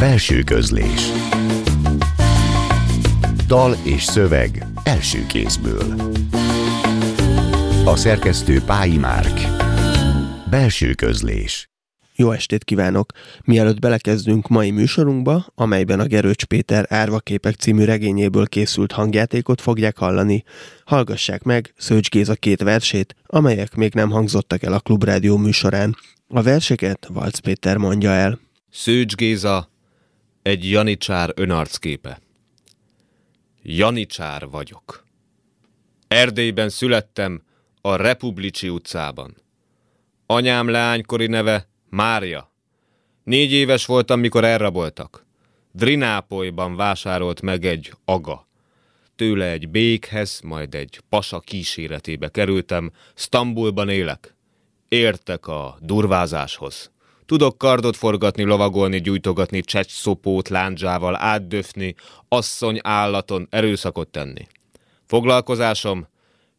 Belső közlés Dal és szöveg első kézből A szerkesztő Pályi Márk Belső közlés jó estét kívánok! Mielőtt belekezdünk mai műsorunkba, amelyben a Gerőcs Péter Árvaképek című regényéből készült hangjátékot fogják hallani, hallgassák meg Szőcs Géza két versét, amelyek még nem hangzottak el a Klubrádió műsorán. A verseket Valc Péter mondja el. Szőcs Géza, egy Janicsár önarcképe. Janicsár vagyok. Erdélyben születtem, a Republicsi utcában. Anyám leánykori neve Mária. Négy éves voltam, mikor elraboltak. Drinápolyban vásárolt meg egy aga. Tőle egy békhez, majd egy pasa kíséretébe kerültem, Sztambulban élek. Értek a durvázáshoz. Tudok kardot forgatni, lovagolni, gyújtogatni, csecsszopót lándzsával átdöfni, asszony állaton erőszakot tenni. Foglalkozásom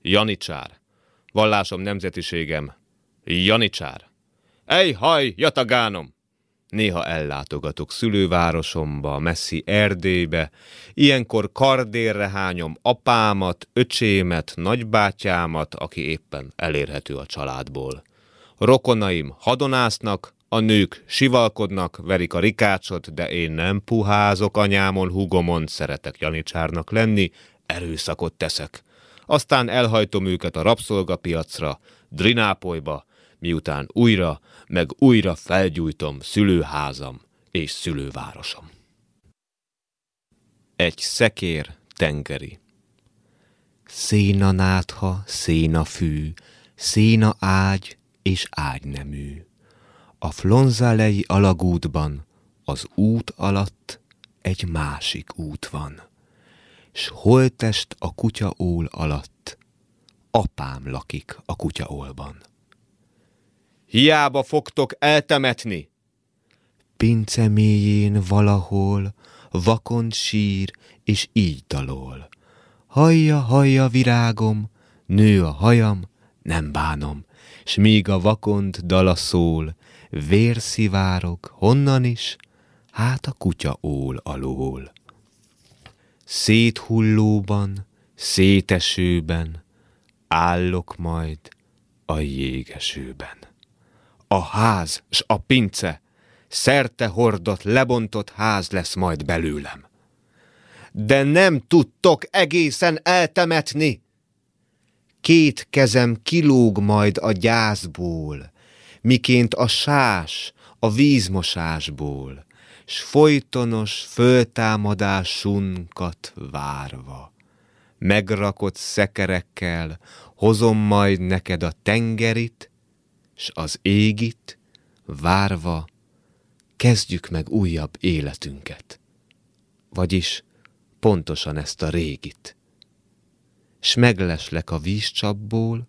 Janicsár. Vallásom nemzetiségem Janicsár. Ej, haj, jatagánom! Néha ellátogatok szülővárosomba, messzi Erdélybe, ilyenkor kardérre hányom apámat, öcsémet, nagybátyámat, aki éppen elérhető a családból. Rokonaim hadonásznak, a nők sivalkodnak, verik a rikácsot, de én nem puházok anyámon, hugomon, szeretek janicsárnak lenni, erőszakot teszek. Aztán elhajtom őket a rabszolgapiacra, Drinápolyba, miután újra, meg újra felgyújtom szülőházam és szülővárosom. Egy szekér tengeri. Széna nátha, széna fű, széna ágy és ágynemű. A flonzalei alagútban az út alatt egy másik út van, s holtest a kutyaól alatt apám lakik a kutyaolban. Hiába fogtok eltemetni. Pince mélyén valahol vakond sír, és így dalol. Hajja, hajja virágom, nő a hajam, nem bánom, s míg a vakond dala szól, vér honnan is, hát a kutya ól alól. Széthullóban, szétesőben, állok majd a jégesőben a ház s a pince, szerte hordott, lebontott ház lesz majd belőlem. De nem tudtok egészen eltemetni. Két kezem kilóg majd a gyászból, miként a sás a vízmosásból, s folytonos föltámadásunkat várva. Megrakott szekerekkel hozom majd neked a tengerit, s az égit, várva, kezdjük meg újabb életünket. Vagyis pontosan ezt a régit. S megleslek a vízcsapból,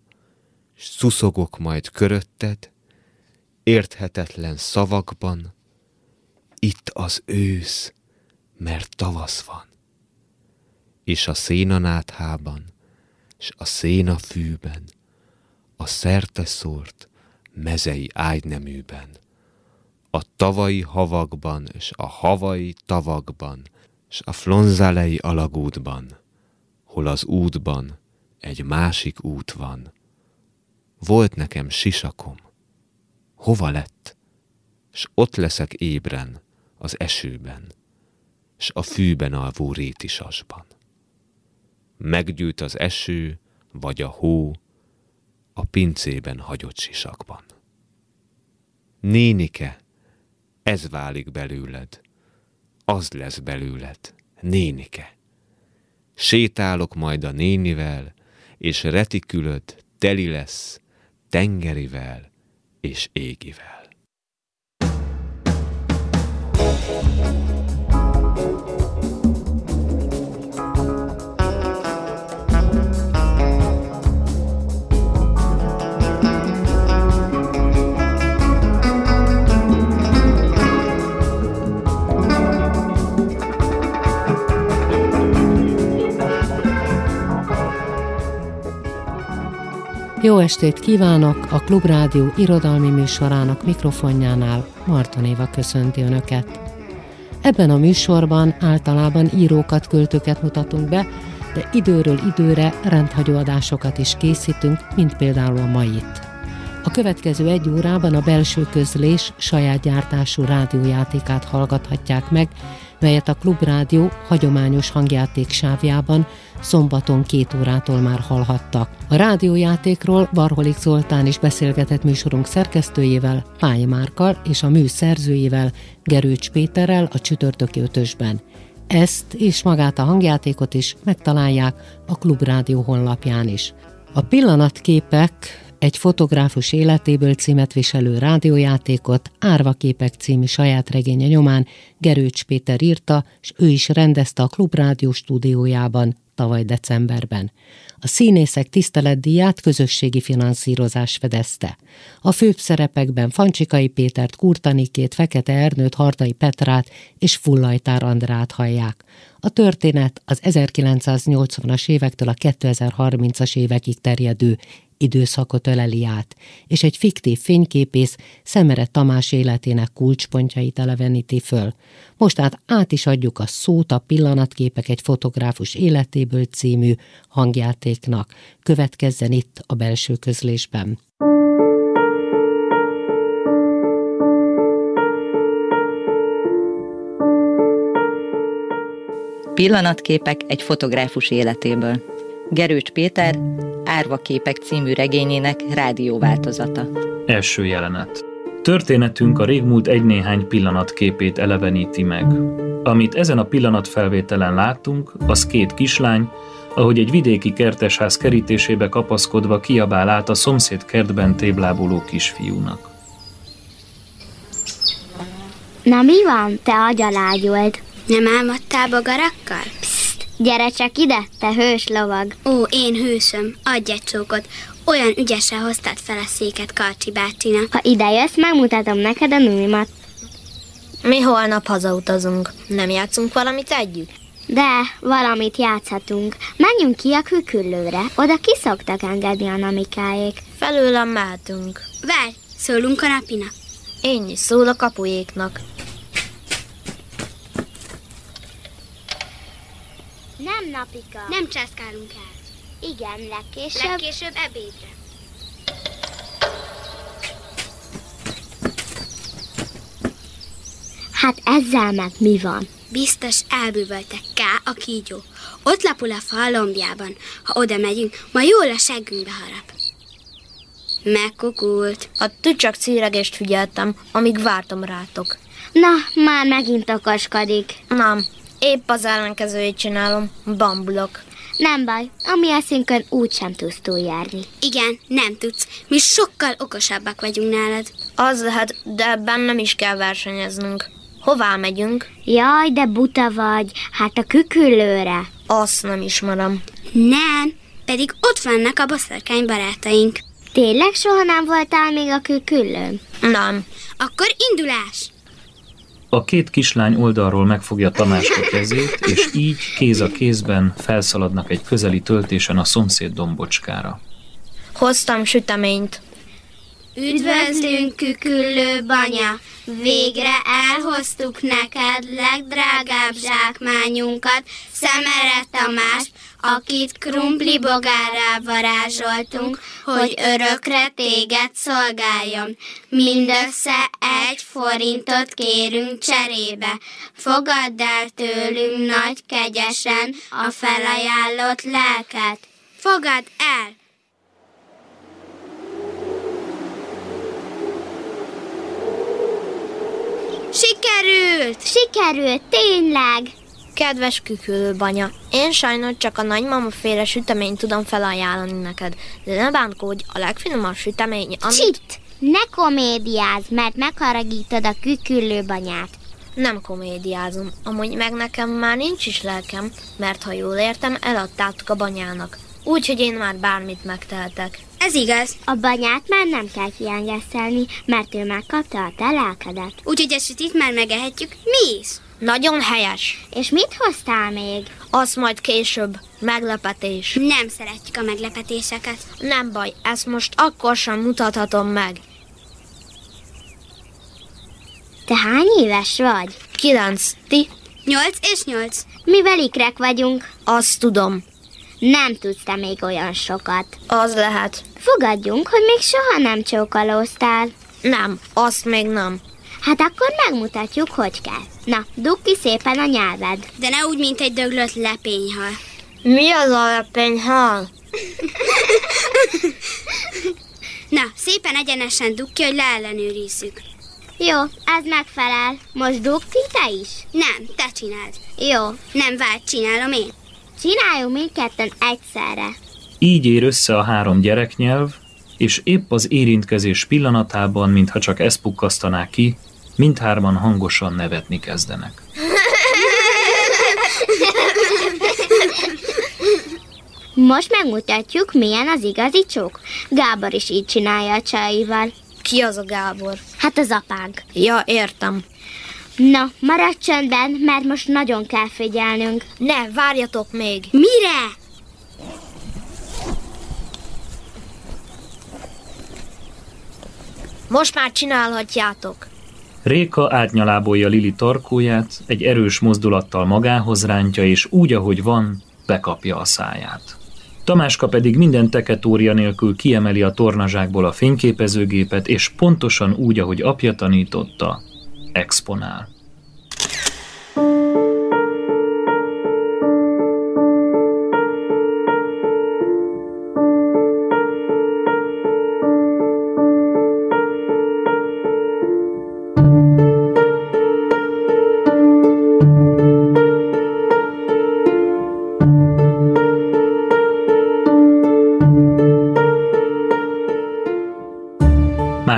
s szuszogok majd körötted, érthetetlen szavakban, itt az ősz, mert tavasz van. És a szénanáthában, s a szénafűben, a szerte szórt, mezei ágyneműben, a tavai havakban, és a havai tavakban, és a flonzálei alagútban, hol az útban egy másik út van. Volt nekem sisakom, hova lett? S ott leszek ébren, az esőben, s a fűben alvó rétisasban. Meggyűjt az eső, vagy a hó, a pincében hagyott sisakban. Nénike, ez válik belőled, az lesz belőled, nénike. Sétálok majd a nénivel, és retikülöd teli lesz tengerivel és égivel. Jó estét kívánok! A Klubrádió irodalmi műsorának mikrofonjánál Marton Éva köszönti Önöket. Ebben a műsorban általában írókat, költőket mutatunk be, de időről időre rendhagyó adásokat is készítünk, mint például a mait. A következő egy órában a belső közlés saját gyártású rádiójátékát hallgathatják meg, melyet a Klubrádió hagyományos hangjáték sávjában szombaton két órától már hallhattak. A rádiójátékról Barholik Zoltán is beszélgetett műsorunk szerkesztőjével, Pályi Márkal és a mű szerzőjével, Gerőcs Péterrel a csütörtöki ötösben. Ezt és magát a hangjátékot is megtalálják a Klubrádió honlapján is. A pillanatképek egy fotográfus életéből címet viselő rádiójátékot Árva képek című saját regénye nyomán Gerőcs Péter írta, és ő is rendezte a Klubrádió stúdiójában tavaly decemberben. A színészek tiszteletdíját közösségi finanszírozás fedezte. A főbb szerepekben Fancsikai Pétert, Kurtanikét, Fekete Ernőt, Hartai Petrát és Fullajtár Andrát hallják. A történet az 1980-as évektől a 2030-as évekig terjedő időszakot öleli át, és egy fiktív fényképész Szemere Tamás életének kulcspontjait eleveníti föl. Most át át is adjuk a szót a pillanatképek egy fotográfus életéből című hangjátéknak. Következzen itt a belső közlésben. Pillanatképek egy fotográfus életéből. Gerőcs Péter, Árva képek című regényének rádióváltozata. Első jelenet. Történetünk a régmúlt egy-néhány pillanat képét eleveníti meg. Amit ezen a pillanat felvételen látunk, az két kislány, ahogy egy vidéki kertesház kerítésébe kapaszkodva kiabál át a szomszéd kertben tébláboló kisfiúnak. Na mi van, te agyalágyold? Nem álmodtál bogarakkal? Gyere csak ide, te hős lovag. Ó, én hősöm, adj egy csókot. Olyan ügyesen hoztad fel a széket Karcsi bácsinak. Ha ide jössz, megmutatom neked a nulimat. Mi holnap hazautazunk. Nem játszunk valamit együtt? De, valamit játszhatunk. Menjünk ki a küküllőre. Oda ki szoktak engedni a namikáék. Felőlem mehetünk. Várj, szólunk a napinak. Én is szól a kapujéknak. Nem, Napika. Nem császkálunk el. Igen, legkésőbb. Legkésőbb ebédre. Hát ezzel meg mi van? Biztos elbűvölte K. a kígyó. Ott lapul a fa a lombjában. Ha oda megyünk, ma jól a seggünkbe harap. Megkukult. A tücsök círegést figyeltem, amíg vártam rátok. Na, már megint okoskodik. Nem, épp az ellenkezőjét csinálom. Bambulok. Nem baj, a mi eszünkön úgysem tudsz túljárni. Igen, nem tudsz. Mi sokkal okosabbak vagyunk nálad. Az lehet, de ebben nem is kell versenyeznünk. Hová megyünk? Jaj, de buta vagy. Hát a küküllőre. Azt nem ismerem. Nem, pedig ott vannak a boszorkány barátaink. Tényleg soha nem voltál még a küküllőn? Nem. Akkor indulás! A két kislány oldalról megfogja Tamáska kezét, és így kéz a kézben felszaladnak egy közeli töltésen a szomszéd dombocskára. Hoztam süteményt. Üdvözlünk, küküllő banya! Végre elhoztuk neked legdrágább zsákmányunkat, Szemere Tamás, akit krumpli bogárrá varázsoltunk, hogy örökre téged szolgáljon. Mindössze egy forintot kérünk cserébe. Fogadd el tőlünk nagy kegyesen a felajánlott lelket. Fogadd el! Sikerült! Sikerült, tényleg! Kedves kükülőbanya, én sajnos csak a nagymama féle süteményt tudom felajánlani neked, de ne bánkódj, a legfinomabb sütemény, amit... Csit! Ne komédiázz, mert megharagítod a küküllőbanyát. Nem komédiázom, amúgy meg nekem már nincs is lelkem, mert ha jól értem, eladtátok a banyának. Úgyhogy én már bármit megtehetek. Ez igaz. A banyát már nem kell kiengeszelni, mert ő megkapta a te lelkedet. Úgyhogy ezt itt már megehetjük mi is. Nagyon helyes. És mit hoztál még? Az majd később. Meglepetés. Nem szeretjük a meglepetéseket. Nem baj, ezt most akkor sem mutathatom meg. Te hány éves vagy? kilenc. Ti? Nyolc és nyolc. Mivel ikrek vagyunk, Azt tudom. nem tudsz te még olyan sokat. Az lehet. Fogadjunk, hogy még soha nem csókolóztál. Nem, azt még nem. Hát akkor megmutatjuk, hogy kell. Na, dugd ki szépen a nyelved. De ne úgy, mint egy döglött lepényhal. Mi az a lepényhal? Na, szépen egyenesen dugd ki, hogy leellenőrizzük. Jó, ez megfelel. Most dugd ki te is? Nem, te csináld. Jó, Nem vált, csinálom én. csináljunk mindketten egyszerre. Így ér össze a három gyereknyelv, és épp az érintkezés pillanatában, mintha csak ezt pukkasztaná ki, mindhárman hangosan nevetni kezdenek. Most megmutatjuk, milyen az igazi csók. Gábor is így csinálja a csajaival. Ki az a Gábor? Hát az apánk. Ja, értem. Na, maradj csöndben, mert most nagyon kell figyelnünk. Ne, várjatok még. Mire? Most már csinálhatjátok. Réka átnyalábolja Lili tarkóját, egy erős mozdulattal magához rántja, és úgy, ahogy van, bekapja a száját. Tamáska pedig minden teketória nélkül kiemeli a tornazsákból a fényképezőgépet, és pontosan úgy, ahogy apja tanította, exponál.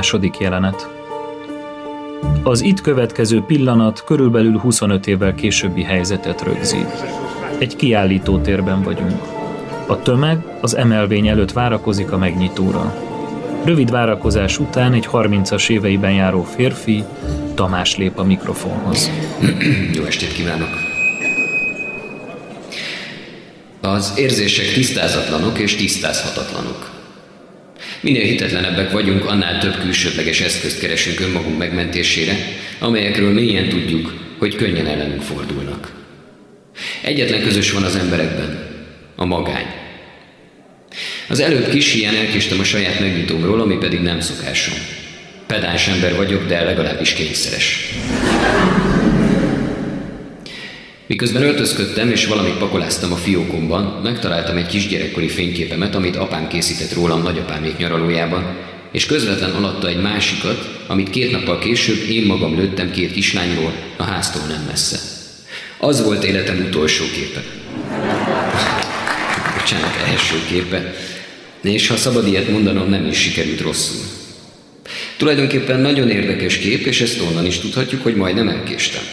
Második jelenet. Az itt következő pillanat körülbelül 25 évvel későbbi helyzetet rögzít. Egy kiállító térben vagyunk. A tömeg az emelvény előtt várakozik a megnyitóra. Rövid várakozás után egy 30-as éveiben járó férfi, Tamás lép a mikrofonhoz. Jó estét kívánok! Az érzések tisztázatlanok és tisztázhatatlanok. Minél hitetlenebbek vagyunk, annál több külsődleges eszközt keresünk önmagunk megmentésére, amelyekről mélyen tudjuk, hogy könnyen ellenünk fordulnak. Egyetlen közös van az emberekben, a magány. Az előbb kis ilyen elkéstem a saját megnyitómról, ami pedig nem szokásom. Pedáns ember vagyok, de legalábbis kényszeres. Miközben öltözködtem és valamit pakoláztam a fiókomban, megtaláltam egy kisgyerekkori fényképemet, amit apám készített rólam nagyapámék nyaralójában, és közvetlen alatta egy másikat, amit két nappal később én magam lőttem két kislányról a háztól nem messze. Az volt életem utolsó képe. Bocsánat, első képe. És ha szabad ilyet mondanom, nem is sikerült rosszul. Tulajdonképpen nagyon érdekes kép, és ezt onnan is tudhatjuk, hogy majdnem elkéstem.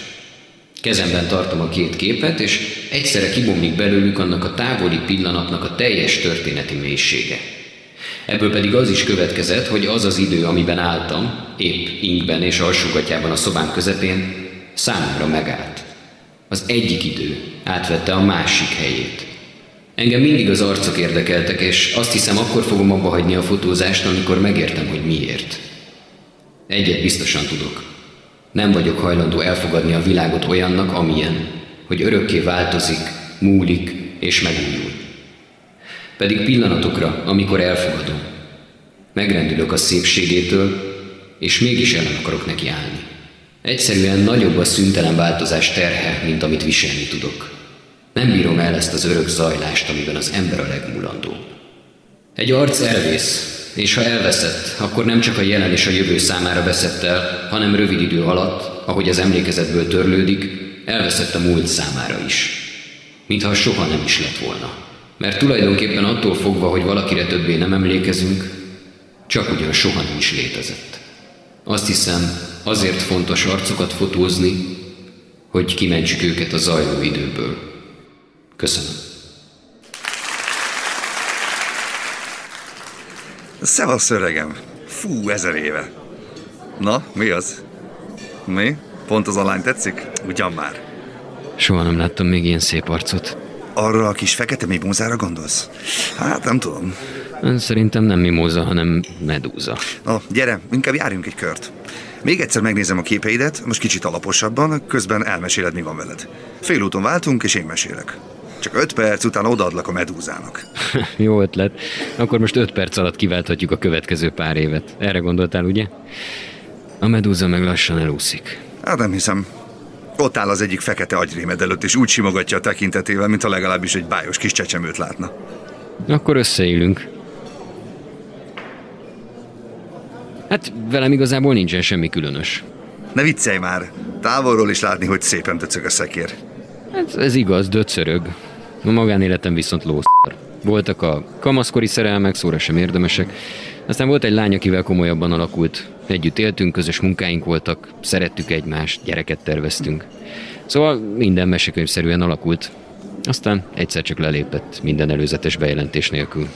Kezemben tartom a két képet, és egyszerre kibomlik belőlük annak a távoli pillanatnak a teljes történeti mélysége. Ebből pedig az is következett, hogy az az idő, amiben álltam, épp inkben és alsógatjában a szobám közepén, számomra megállt. Az egyik idő átvette a másik helyét. Engem mindig az arcok érdekeltek, és azt hiszem, akkor fogom abba hagyni a fotózást, amikor megértem, hogy miért. Egyet biztosan tudok. Nem vagyok hajlandó elfogadni a világot olyannak, amilyen, hogy örökké változik, múlik és megújul. Pedig pillanatokra, amikor elfogadom, megrendülök a szépségétől, és mégis ellen akarok neki állni. Egyszerűen nagyobb a szüntelen változás terhe, mint amit viselni tudok. Nem bírom el ezt az örök zajlást, amiben az ember a legmulandó. Egy arc elvész, és ha elveszett, akkor nem csak a jelen és a jövő számára veszett el, hanem rövid idő alatt, ahogy az emlékezetből törlődik, elveszett a múlt számára is. Mintha soha nem is lett volna. Mert tulajdonképpen attól fogva, hogy valakire többé nem emlékezünk, csak ugyan soha nem is létezett. Azt hiszem, azért fontos arcokat fotózni, hogy kimentsük őket a zajló időből. Köszönöm. Szevasz, öregem! Fú, ezer éve. Na, mi az? Mi? Pont az a lány tetszik? Ugyan már. Soha nem láttam még ilyen szép arcot. Arra a kis fekete mimózára gondolsz? Hát nem tudom. Ön szerintem nem mimóza, hanem medúza. Na, gyere, inkább járjunk egy kört. Még egyszer megnézem a képeidet, most kicsit alaposabban, közben elmeséled, mi van veled. Félúton váltunk, és én mesélek. Csak öt perc után odaadlak a medúzának. Jó ötlet. Akkor most öt perc alatt kiválthatjuk a következő pár évet. Erre gondoltál, ugye? A medúza meg lassan elúszik. Hát nem hiszem. Ott áll az egyik fekete agyrémed előtt, és úgy simogatja a tekintetével, mintha legalábbis egy bájos kis csecsemőt látna. Akkor összeélünk. Hát velem igazából nincsen semmi különös. Ne viccelj már! Távolról is látni, hogy szépen döcög a szekér. Hát ez igaz, döcörög. A magánéletem viszont lószar. Voltak a kamaszkori szerelmek, szóra sem érdemesek. Aztán volt egy lány, akivel komolyabban alakult. Együtt éltünk, közös munkáink voltak, szerettük egymást, gyereket terveztünk. Szóval minden mesekönyvszerűen alakult. Aztán egyszer csak lelépett minden előzetes bejelentés nélkül.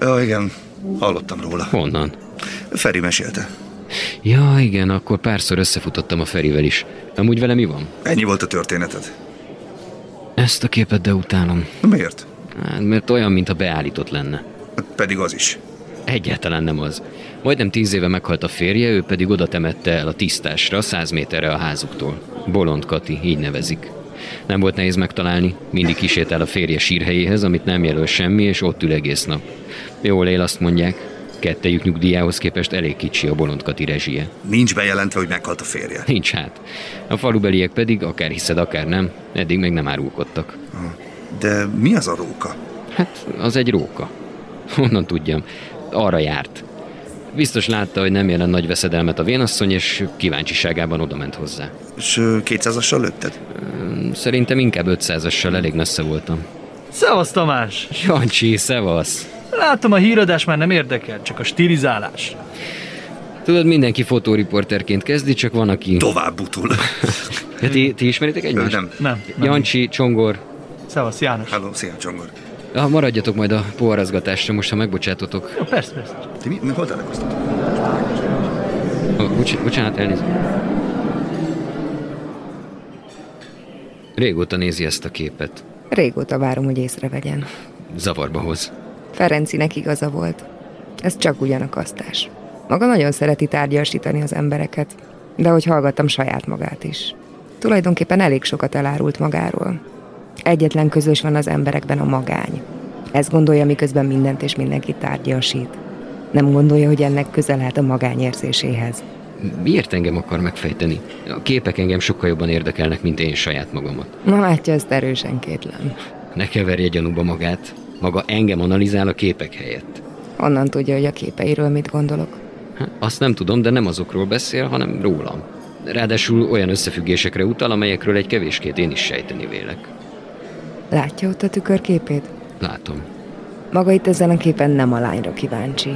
Ja, igen, hallottam róla. Honnan? Feri mesélte. Ja, igen, akkor párszor összefutottam a Ferivel is. Amúgy vele mi van? Ennyi volt a történeted. Ezt a képet de utálom. Miért? Hát, mert olyan, mintha beállított lenne. Pedig az is. Egyáltalán nem az. Majdnem tíz éve meghalt a férje, ő pedig oda temette el a tisztásra, száz méterre a házuktól. Bolond Kati, így nevezik. Nem volt nehéz megtalálni, mindig kisétál a férje sírhelyéhez, amit nem jelöl semmi, és ott ül egész nap. Jól él, azt mondják. Kettejük nyugdíjához képest elég kicsi a Bolond Kati rezsie. Nincs bejelentve, hogy meghalt a férje. Nincs hát. A falubeliek pedig, akár hiszed, akár nem, eddig meg nem árulkodtak. De mi az a róka? Hát, az egy róka. Honnan tudjam? Arra járt. Biztos látta, hogy nem jelent nagy veszedelmet a vénasszony, és kíváncsiságában odament hozzá. És 200-assal lőtted? Szerintem inkább 500-assal elég messze voltam. Szevasz Tamás! Jancsi, szevasz! Látom, a híradás már nem érdekel, csak a stilizálás. Tudod, mindenki fotóriporterként kezdi, csak van, aki... Tovább butul. ja, ti, ti ismeritek egymást? Nem. Nem. nem. Jancsi, Csongor. Szevasz, János. Hello, szia, Csongor. Ha maradjatok majd a poharazgatásra, most ha megbocsátotok. Jó, persze, persze. Ti mi, mi hol találkoztatok? Oh, bocs, bocsánat, elnézést. Régóta nézi ezt a képet. Régóta várom, hogy észrevegyen. Zavarba hoz. Ferencinek igaza volt. Ez csak ugyanakasztás. Maga nagyon szereti tárgyasítani az embereket, de hogy hallgattam saját magát is. Tulajdonképpen elég sokat elárult magáról. Egyetlen közös van az emberekben a magány. Ez gondolja, miközben mindent és mindenkit tárgyasít. Nem gondolja, hogy ennek közel lehet a magányérzéséhez. Miért engem akar megfejteni? A képek engem sokkal jobban érdekelnek, mint én saját magamat. Na látja, ezt erősen kétlem. Ne keverje gyanúba magát. Maga engem analizál a képek helyett. Onnan tudja, hogy a képeiről mit gondolok. Hát, azt nem tudom, de nem azokról beszél, hanem rólam. Ráadásul olyan összefüggésekre utal, amelyekről egy kevéskét én is sejteni vélek. Látja ott a tükörképét? Látom. Maga itt ezen a képen nem a lányra kíváncsi.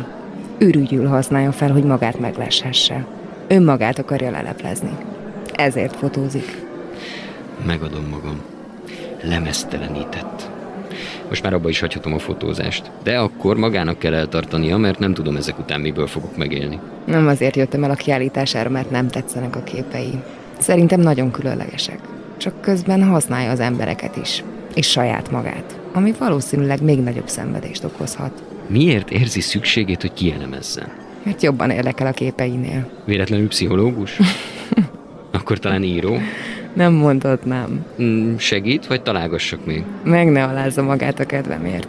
Ürügyül használja fel, hogy magát megleshesse. Önmagát akarja leleplezni. Ezért fotózik. Megadom magam. Lemeztelenített. Most már abba is hagyhatom a fotózást. De akkor magának kell eltartania, mert nem tudom ezek után miből fogok megélni. Nem azért jöttem el a kiállítására, mert nem tetszenek a képei. Szerintem nagyon különlegesek. Csak közben használja az embereket is. És saját magát. Ami valószínűleg még nagyobb szenvedést okozhat. Miért érzi szükségét, hogy kielemezzen? Mert jobban érdekel a képeinél. Véletlenül pszichológus? Akkor talán író? Nem mondod nem. Mm, segít, vagy találgassak még? Meg ne alázza magát a kedvemért.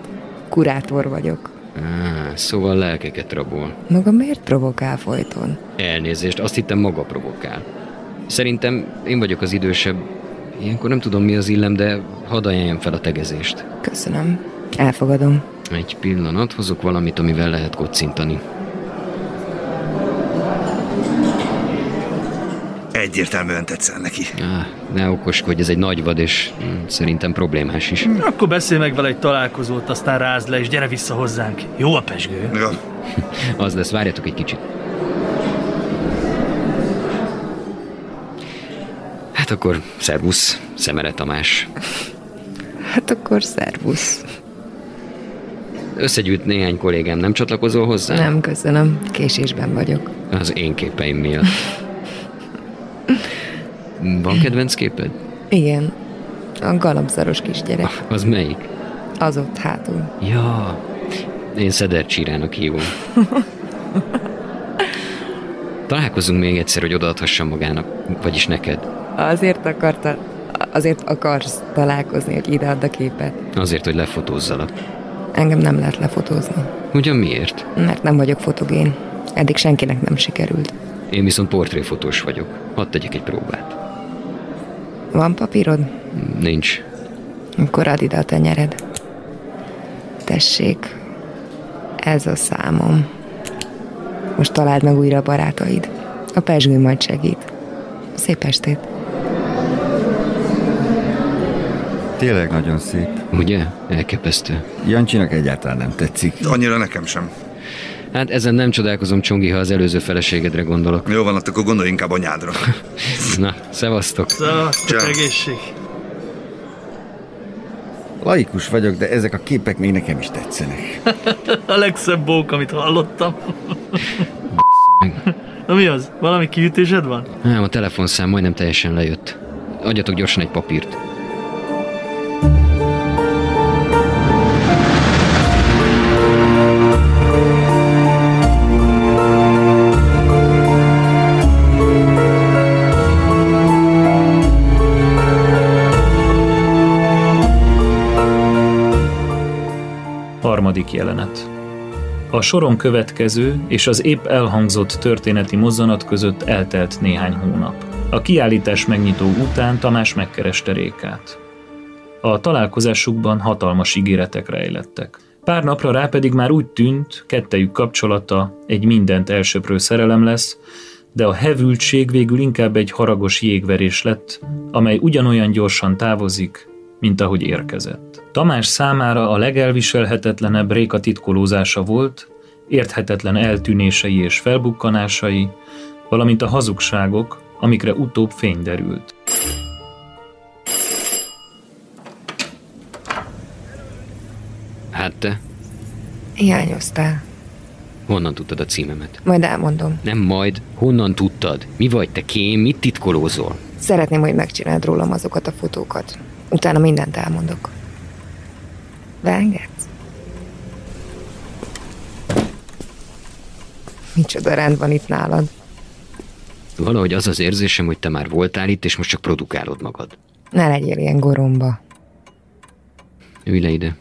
Kurátor vagyok. Á, szóval lelkeket rabol. Maga miért provokál folyton? Elnézést, azt hittem maga provokál. Szerintem én vagyok az idősebb. Ilyenkor nem tudom mi az illem, de hadd ajánljam fel a tegezést. Köszönöm. Elfogadom. Egy pillanat, hozok valamit, amivel lehet kocintani. Egyértelműen tetszel neki. Á, ne okoskodj, ez egy nagy vad, és hm, szerintem problémás is. Akkor beszélj meg vele egy találkozót, aztán rázd le, és gyere vissza hozzánk. Jó a pesgő? Ja. Az lesz, várjatok egy kicsit. Hát akkor szervusz, Szemere Tamás. Hát akkor szervusz. Összegyűjt néhány kollégám, nem csatlakozol hozzá? Nem, köszönöm. Késésben vagyok. Az én képeim miatt. Van kedvenc képed? Igen. A galambszaros kisgyerek. Az melyik? Az ott hátul. Ja, én Szeder Csirának hívom. Találkozunk még egyszer, hogy odaadhassam magának, vagyis neked. Azért akarta, azért akarsz találkozni, hogy ideadd a képet. Azért, hogy lefotózzalak. Engem nem lehet lefotózni. Ugyan miért? Mert nem vagyok fotogén. Eddig senkinek nem sikerült. Én viszont portréfotós vagyok. Hadd tegyek egy próbát. Van papírod? Nincs. Akkor add ide a tenyered. Tessék, ez a számom. Most találd meg újra a barátaid. A pesgő majd segít. Szép estét! Tényleg nagyon szép. Ugye? Elképesztő. Jancsinak egyáltalán nem tetszik. Annyira nekem sem. Hát ezen nem csodálkozom, Csongi, ha az előző feleségedre gondolok. Jó van, akkor gondolj inkább anyádra. Na, szevasztok. Szevasztok, egészség. Laikus vagyok, de ezek a képek még nekem is tetszenek. a legszebb bók, amit hallottam. Na mi az? Valami kiütésed van? Nem, a telefonszám majdnem teljesen lejött. Adjatok gyorsan egy papírt. Harmadik jelenet. A soron következő és az épp elhangzott történeti mozzanat között eltelt néhány hónap. A kiállítás megnyitó után Tamás megkereste Rékát. A találkozásukban hatalmas ígéretek rejlettek. Pár napra rá pedig már úgy tűnt, kettejük kapcsolata egy mindent elsöprő szerelem lesz, de a hevültség végül inkább egy haragos jégverés lett, amely ugyanolyan gyorsan távozik, mint ahogy érkezett. Tamás számára a legelviselhetetlenebb Réka titkolózása volt, érthetetlen eltűnései és felbukkanásai, valamint a hazugságok, amikre utóbb fény derült. Hát te? Hiányoztál. Honnan tudtad a címemet? Majd elmondom. Nem majd. Honnan tudtad? Mi vagy te kém? Mit titkolózol? Szeretném, hogy megcsináld rólam azokat a fotókat. Utána mindent elmondok. Beengedsz? Micsoda rend van itt nálad. Valahogy az az érzésem, hogy te már voltál itt, és most csak produkálod magad. Ne legyél ilyen goromba. Ülj le ide.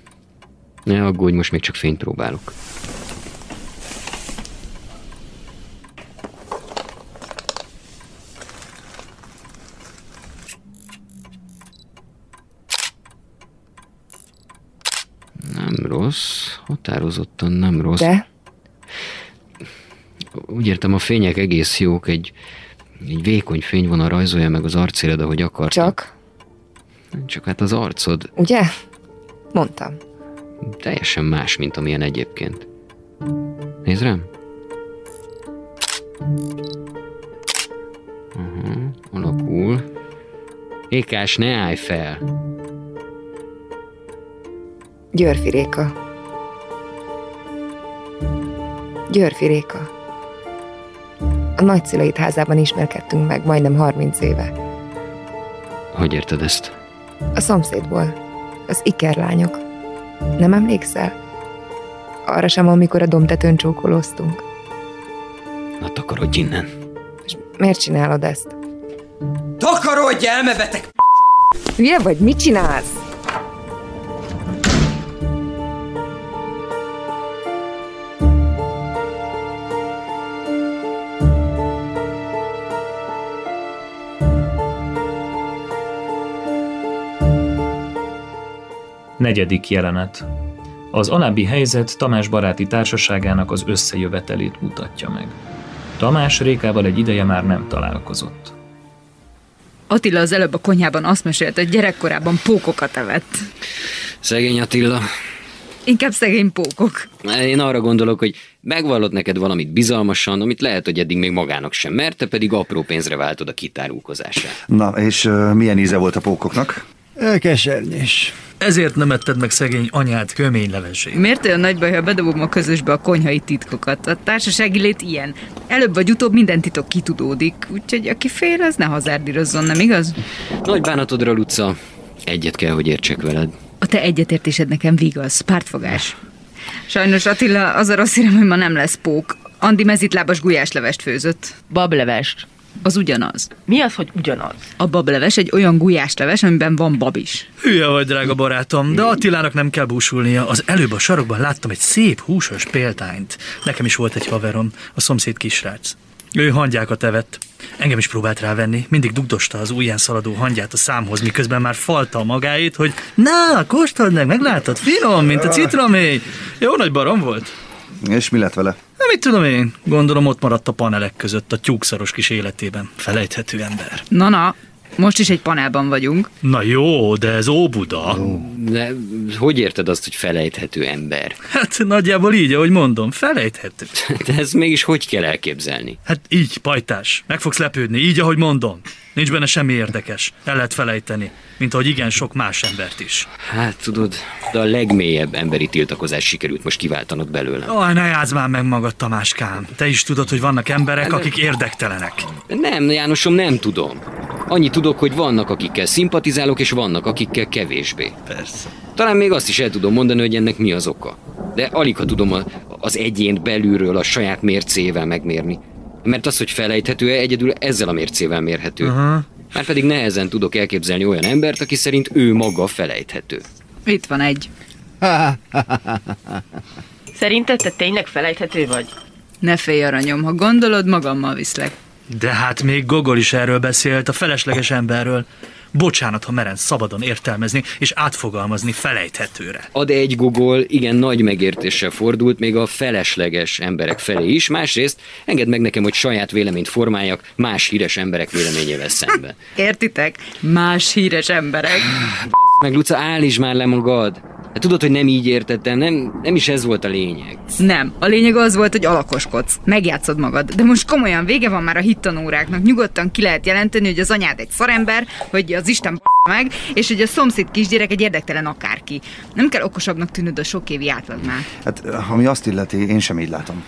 Ne aggódj, most még csak fényt próbálok. Nem rossz, határozottan nem rossz. De? Úgy értem, a fények egész jók, egy, egy vékony fényvonal rajzolja meg az arcéred, ahogy akart. Csak? Csak hát az arcod Ugye? Mondtam. teljesen más, mint amilyen egyébként. Nézd rám. Uh-huh, alakul. Ékás, ne állj fel! Györfi Réka. Györfi Réka. A nagyszüleid házában ismerkedtünk meg majdnem 30 éve. Hogy érted ezt? A szomszédból. Az ikerlányok. Nem emlékszel? Arra sem, amikor a domtetőn csókolóztunk. Na takarodj innen. Miért csinálod ezt? Takarodj el, beteg Hülye vagy? Mit csinálsz? Negyedik jelenet. Az alábbi helyzet Tamás baráti társaságának az összejövetelét mutatja meg. Tamás Rékával egy ideje már nem találkozott. Attila az előbb a konyhában azt mesélte, hogy gyerekkorában pókokat evett. Szegény Attila. Inkább szegény pókok. Én arra gondolok, hogy megvallott neked valamit bizalmasan, amit lehet, hogy eddig még magának sem merte, pedig apró pénzre váltod a kitárulkozását. Na, és uh, milyen íze volt a pókoknak? Kesernyés. Ezért nem etted meg szegény anyát kömény levesét. Miért olyan nagy baj, ha bedobom a közösbe a konyhai titkokat? A társasági lét ilyen. Előbb vagy utóbb minden titok kitudódik, úgyhogy aki fél, az ne hazárdírozzon, nem igaz? Nagy bánatodra, Luca. Egyet kell, hogy értsek veled. A te egyetértésed nekem vigaz, pártfogás. Sajnos Attila, az a rossz hírem, hogy ma nem lesz pók. Andi mezitlábas gulyáslevest főzött. Bablevest. Az ugyanaz. Mi az, hogy ugyanaz? A bableves egy olyan gulyásleves, amiben van bab is. Hülye vagy, drága barátom, de Attilának nem kell búsulnia. Az előbb a sarokban láttam egy szép húsos példányt. Nekem is volt egy haverom, a szomszéd kisrác. Ő hangyákat evett. Engem is próbált rávenni, mindig dugdosta az ujján szaladó hangyát a számhoz, miközben már falta a magáét, hogy na, kóstold meg, meglátod, finom, mint a citromény. Jó nagy barom volt. És mi lett vele? Nem mit tudom én, gondolom ott maradt a panelek között a tyúkszaros kis életében. Felejthető ember. Na-na, most is egy panelban vagyunk. Na jó, de ez Óbuda. De hogy érted azt, hogy felejthető ember? Hát nagyjából így, ahogy mondom, felejthető. De ezt mégis hogy kell elképzelni? Hát így, pajtás. Meg fogsz lepődni, így, ahogy mondom. Nincs benne semmi érdekes. El lehet felejteni, mint ahogy igen sok más embert is. Hát tudod, de a legmélyebb emberi tiltakozás sikerült most kiváltanod belőle. Ó, ne játsz már meg magad, Tamáskám. Te is tudod, hogy vannak emberek, akik érdektelenek. Nem, Jánosom, nem tudom. Annyi tudok, hogy vannak, akikkel szimpatizálok, és vannak, akikkel kevésbé. Persze. Talán még azt is el tudom mondani, hogy ennek mi az oka. De alig ha tudom a, az egyént belülről a saját mércével megmérni. Mert az, hogy felejthető-e, egyedül ezzel a mércével mérhető. Aha. Már pedig nehezen tudok elképzelni olyan embert, aki szerint ő maga felejthető. Itt van egy. Szerinted te tényleg felejthető vagy? Ne félj, aranyom, ha gondolod, magammal viszlek. De hát még Gogol is erről beszélt, a felesleges emberről. Bocsánat, ha merem szabadon értelmezni és átfogalmazni felejthetőre. Ad egy Gogol igen nagy megértéssel fordult még a felesleges emberek felé is, másrészt engedd meg nekem, hogy saját véleményt formáljak más híres emberek véleményével szembe. Értitek? Más híres emberek. Meg Luca, állíts már le magad! Hát tudod, hogy nem így értettem, nem, nem is ez volt a lényeg. Nem, a lényeg az volt, hogy alakoskodsz. Megjátszod magad. De most komolyan vége van már a hittanóráknak. Nyugodtan ki lehet jelenteni, hogy az anyád egy szarember, hogy az Isten b- meg, és hogy a szomszéd kisgyerek egy érdektelen akárki. Nem kell okosabbnak tűnöd a sok évi átlagnál. Hát, ami azt illeti, én sem így látom.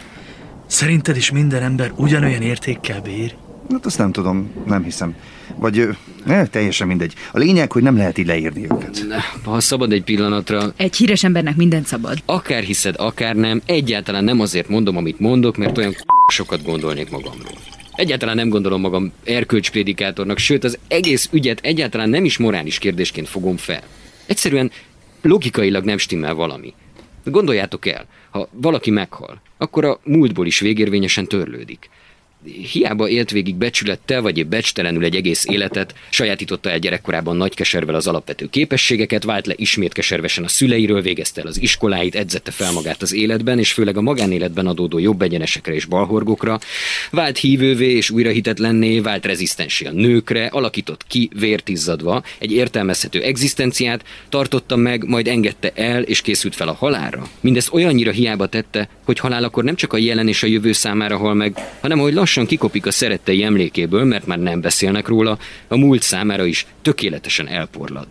Szerinted is minden ember ugyanolyan értékkel bír? Hát azt nem tudom, nem hiszem. Vagy ne, teljesen mindegy. A lényeg, hogy nem lehet így leírni őket. Ha szabad egy pillanatra, Egy híres embernek minden szabad. akár hiszed, akár nem, egyáltalán nem azért mondom, amit mondok, mert olyan sokat gondolnék magamról. Egyáltalán nem gondolom magam erkölcsprédikátornak, sőt az egész ügyet egyáltalán nem is morális kérdésként fogom fel. Egyszerűen logikailag nem stimmel valami. Gondoljátok el, ha valaki meghal, akkor a múltból is végérvényesen törlődik. Hiába élt végig becsülettel, vagy becstelenül egy egész életet, sajátította el gyerekkorában nagy keservel az alapvető képességeket, vált le ismét keservesen a szüleiről, végezte el az iskoláit, edzette fel magát az életben, és főleg a magánéletben adódó jobb egyenesekre és balhorgokra, vált hívővé és újra hitetlenné, vált rezisztensé a nőkre, alakított ki, vértizzadva, egy értelmezhető egzisztenciát, tartotta meg, majd engedte el, és készült fel a halálra. Mindezt olyannyira hiába tette, hogy halál akkor nem csak a jelen és a jövő számára hal meg, hanem hogy lassan kikopik a szerettei emlékéből, mert már nem beszélnek róla, a múlt számára is tökéletesen elporlad.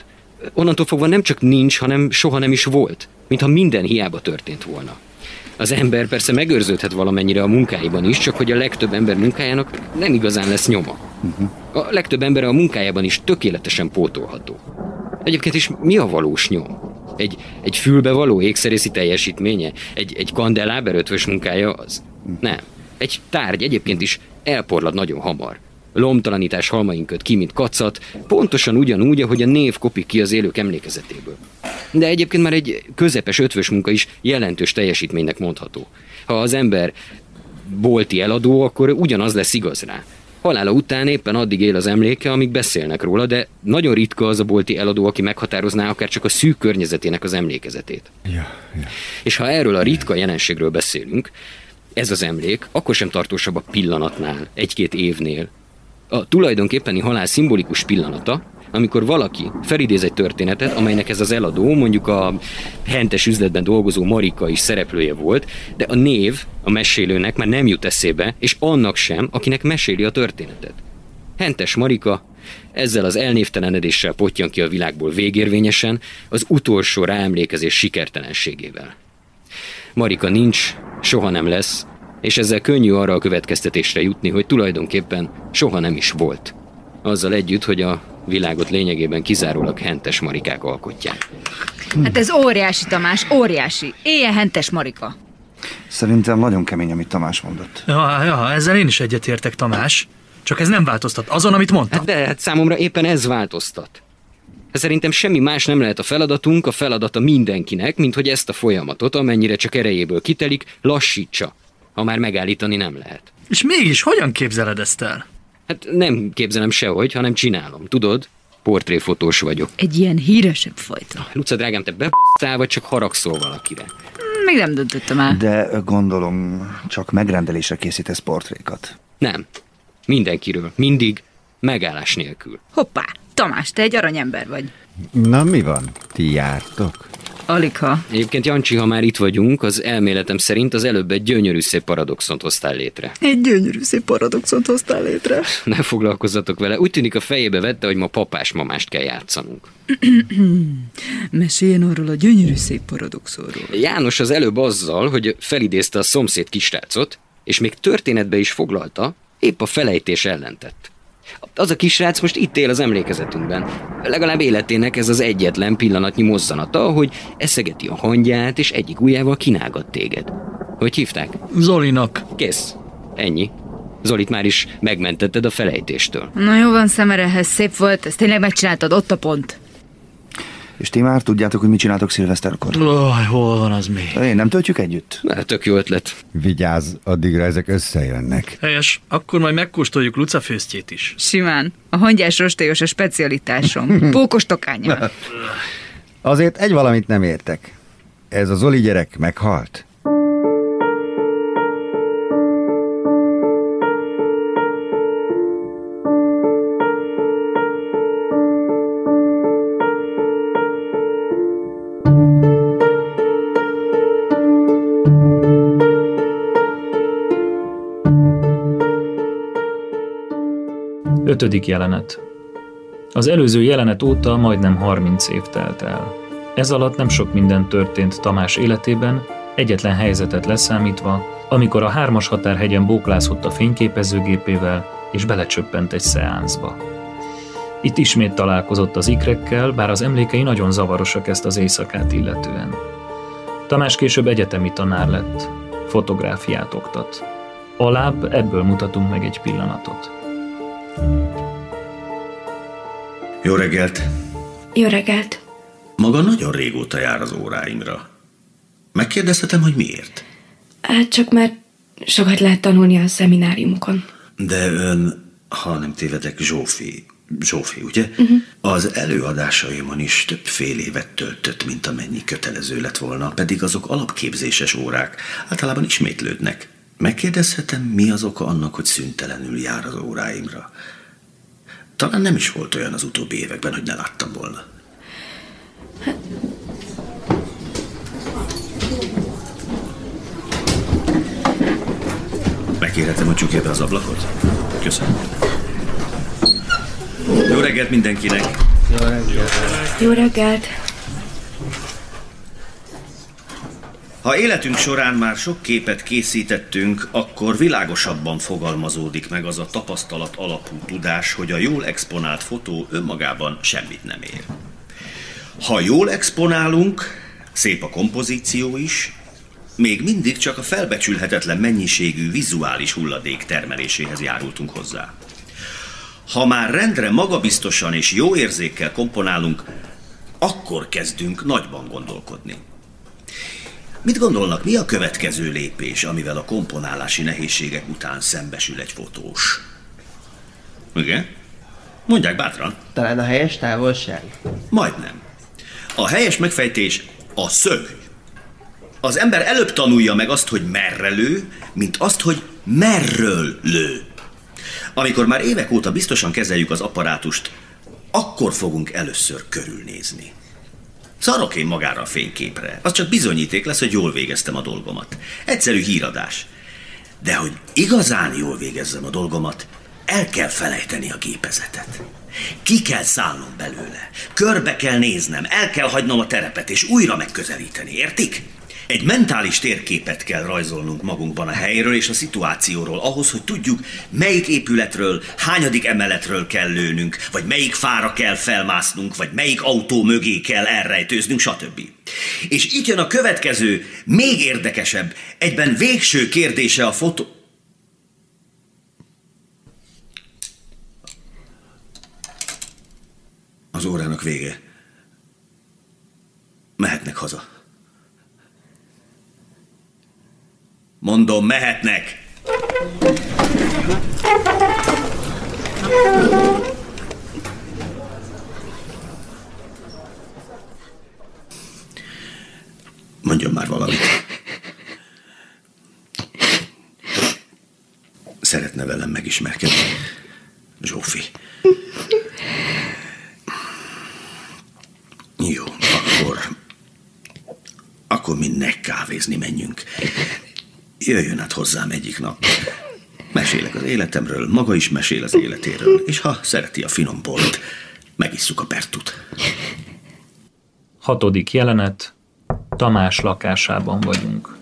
Onnantól fogva nem csak nincs, hanem soha nem is volt, mintha minden hiába történt volna. Az ember persze megőrződhet valamennyire a munkáiban is, csak hogy a legtöbb ember munkájának nem igazán lesz nyoma. A legtöbb ember a munkájában is tökéletesen pótolható. Egyébként is mi a valós nyom? Egy, egy fülbe való ékszerészi teljesítménye? Egy, egy kandeláber ötvös munkája az? Nem. Egy tárgy egyébként is elporlad nagyon hamar. Lomtalanítás halmain köt ki, mint kacat, pontosan ugyanúgy, ahogy a név kopik ki az élők emlékezetéből. De egyébként már egy közepes ötvös munka is jelentős teljesítménynek mondható. Ha az ember bolti eladó, akkor ugyanaz lesz igaz rá. Halála után éppen addig él az emléke, amíg beszélnek róla, de nagyon ritka az a bolti eladó, aki meghatározná akár csak a szűk környezetének az emlékezetét. Ja, ja. És ha erről a ritka jelenségről beszélünk, ez az emlék akkor sem tartósabb a pillanatnál, egy-két évnél. A tulajdonképpeni halál szimbolikus pillanata, amikor valaki felidéz egy történetet, amelynek ez az eladó, mondjuk a hentes üzletben dolgozó Marika is szereplője volt, de a név a mesélőnek már nem jut eszébe, és annak sem, akinek meséli a történetet. Hentes Marika ezzel az elnévtelenedéssel potyan ki a világból végérvényesen, az utolsó ráemlékezés sikertelenségével. Marika nincs, soha nem lesz, és ezzel könnyű arra a következtetésre jutni, hogy tulajdonképpen soha nem is volt. Azzal együtt, hogy a világot lényegében kizárólag hentes marikák alkotják. Hát ez óriási, Tamás, óriási. Éljen hentes Marika. Szerintem nagyon kemény, amit Tamás mondott. Ja, ja, ezzel én is egyetértek, Tamás. Csak ez nem változtat azon, amit mondtam. Hát de hát számomra éppen ez változtat. Hát Szerintem semmi más nem lehet a feladatunk, a feladata mindenkinek, mint hogy ezt a folyamatot, amennyire csak erejéből kitelik, lassítsa, ha már megállítani nem lehet. És mégis hogyan képzeled ezt el? Hát nem képzelem sehogy, hanem csinálom. Tudod, portréfotós vagyok. Egy ilyen híresebb fajta. Luca drágám, te bebasztál, vagy csak haragszol valakire? Még nem döntöttem el. De gondolom, csak megrendelésre készítesz portrékat. Nem. Mindenkiről. Mindig. Megállás nélkül. Hoppá, Tamás, te egy aranyember vagy. Na mi van? Ti jártok? Alig ha. Egyébként Jancsi, ha már itt vagyunk, az elméletem szerint az előbb egy gyönyörű szép paradoxont hoztál létre. Egy gyönyörű szép paradoxont hoztál létre. Ne foglalkozzatok vele. Úgy tűnik a fejébe vette, hogy ma papás-mamást kell játszanunk. Meséljen arról a gyönyörű szép paradoxonról. János az előbb azzal, hogy felidézte a szomszéd kisrácot, és még történetbe is foglalta, épp a felejtés ellentett. Az a kisrác most itt él az emlékezetünkben. Legalább életének ez az egyetlen pillanatnyi mozzanata, hogy eszegeti a hangyát, és egyik ujjával kinágat téged. Hogy hívták? Zolinak. Kész. Ennyi. Zolit már is megmentetted a felejtéstől. Na jó van, szemerehez szép volt, ezt tényleg megcsináltad, ott a pont. És ti már tudjátok, hogy mit csináltok szilveszterkor? Oj, hol van az még? Én nem töltjük együtt? Na, tök jó ötlet. Vigyázz, addigra ezek összejönnek. Helyes, akkor majd megkóstoljuk Luca főztjét is. Simán. A hangyás rostélyos a specialitásom. Pókos tokánya. Azért egy valamit nem értek. Ez a Zoli gyerek meghalt? Ötödik jelenet. Az előző jelenet óta majdnem 30 év telt el. Ez alatt nem sok minden történt Tamás életében, egyetlen helyzetet leszámítva, amikor a hármas határhegyen bóklászott a fényképezőgépével, és belecsöppent egy szeánszba. Itt ismét találkozott az ikrekkel, bár az emlékei nagyon zavarosak ezt az éjszakát illetően. Tamás később egyetemi tanár lett, fotográfiát oktat. Alább ebből mutatunk meg egy pillanatot. Jó reggelt! Jó reggelt! Maga nagyon régóta jár az óráimra. Megkérdezhetem, hogy miért? Hát csak mert sokat lehet tanulni a szemináriumokon. De ön, ha nem tévedek, Zsófi, Zsófi, ugye? Mhm. Az előadásaimon is több fél évet töltött, mint amennyi kötelező lett volna, pedig azok alapképzéses órák, általában ismétlődnek. Megkérdezhetem, mi az oka annak, hogy szüntelenül jár az óráimra? Talán nem is volt olyan az utóbbi években, hogy ne láttam volna. Megkérhetem, hogy csukja be az ablakot? Köszönöm. Jó reggelt mindenkinek! Jó reggelt! Jó reggelt! Ha életünk során már sok képet készítettünk, akkor világosabban fogalmazódik meg az a tapasztalat alapú tudás, hogy a jól exponált fotó önmagában semmit nem ér. Ha jól exponálunk, szép a kompozíció is, még mindig csak a felbecsülhetetlen mennyiségű vizuális hulladék termeléséhez járultunk hozzá. Ha már rendre magabiztosan és jó érzékkel komponálunk, akkor kezdünk nagyban gondolkodni. Mit gondolnak, mi a következő lépés, amivel a komponálási nehézségek után szembesül egy fotós? Igen? Mondják bátran. Talán a helyes távolság? Majdnem. A helyes megfejtés a szög. Az ember előbb tanulja meg azt, hogy merre lő, mint azt, hogy merről lő. Amikor már évek óta biztosan kezeljük az apparátust, akkor fogunk először körülnézni. Szarok én magára a fényképre. Az csak bizonyíték lesz, hogy jól végeztem a dolgomat. Egyszerű híradás. De hogy igazán jól végezzem a dolgomat, el kell felejteni a gépezetet. Ki kell szállnom belőle. Körbe kell néznem, el kell hagynom a terepet, és újra megközelíteni, értik? Egy mentális térképet kell rajzolnunk magunkban a helyről és a szituációról, ahhoz, hogy tudjuk, melyik épületről, hányadik emeletről kell lőnünk, vagy melyik fára kell felmásznunk, vagy melyik autó mögé kell elrejtőznünk, stb. És itt jön a következő, még érdekesebb, egyben végső kérdése a fotó... Az órának vége. Mehetnek haza. Mondom, mehetnek. Mondjon már valamit. Szeretne velem megismerkedni. Zsófi. Jó, akkor... Akkor mindnek kávézni menjünk. Jöjjön át hozzám egyik nap. Mesélek az életemről, maga is mesél az életéről, és ha szereti a finom bort, megisszuk a pertut. Hatodik jelenet. Tamás lakásában vagyunk.